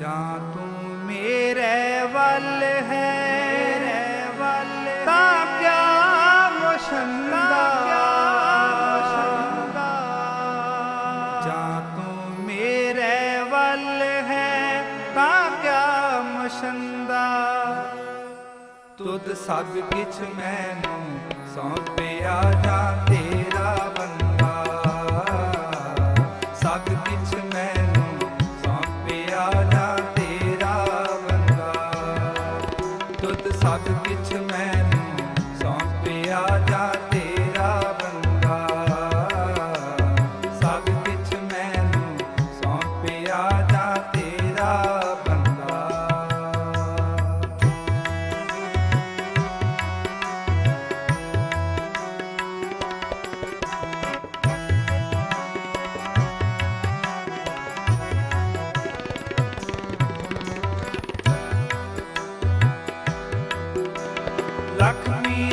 ਜਾਂ ਤੂੰ ਮੇਰੇ ਵੱਲ ਹੈ। ਮੇਰੇ ਵੱਲ ਤਾਂ ਕਿਆ ਮੁਸ਼ੰਦਾ ਜਾਂ ਤੂੰ ਮੇਰੇ ਵੱਲ ਹੈ। ਤਾਂ ਕਿਆ ਮੁਸ਼ੰਦਾ ਤੁਧ ਸਭ ਕਿਛ ਮੈਨੂੰ ਸੌਂਪਿਆ ਜਾਂ ਤੇ सब किछ मैं ਲਖਮੀ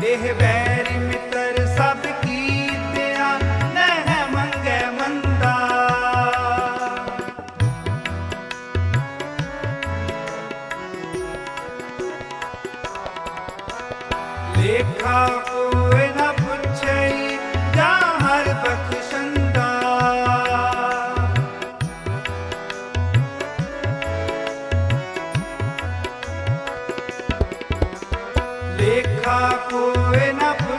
ਦੇਹ ਬੈਰ ਮਿੱਤਰ ਸਭ ਕੀਤਿਆ ਨਹਿ ਮੰਗੈ Enough.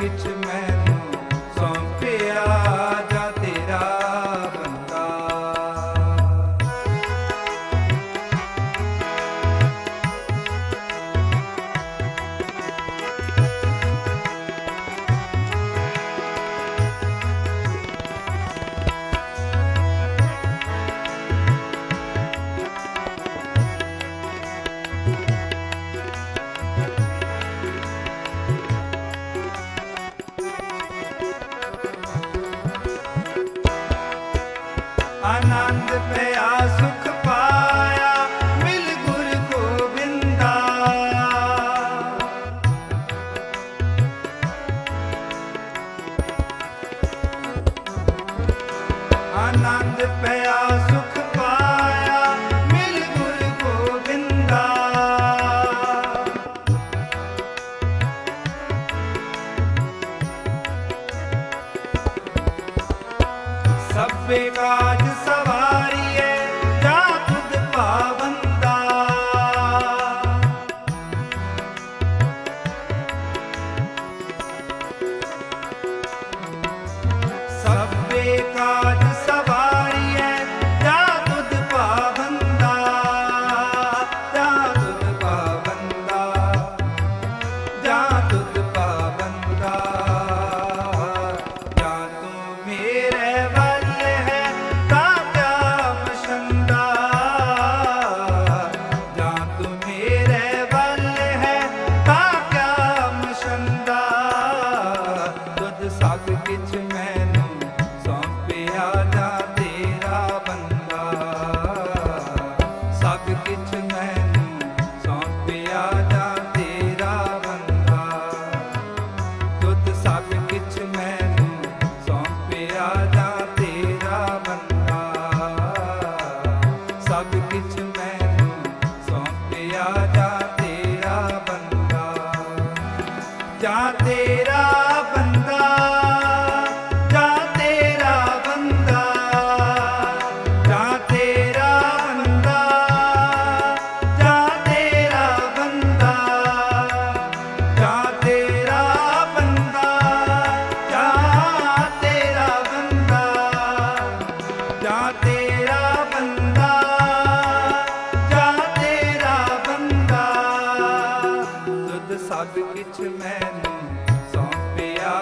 get to ਆਨੰਦ ਪਿਆ ਸੁਖ ਪਾਇਆ ਮਿਲ ਗੁਰ ਆਨੰਦ ਪਿਆ ਕਾਜ ਸਵਾਰੀ लाग किछ मैं ਸਭ ਕਿਛ ਮੈਨੂੰ ਸੌਂਪਿਆ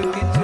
सब किछ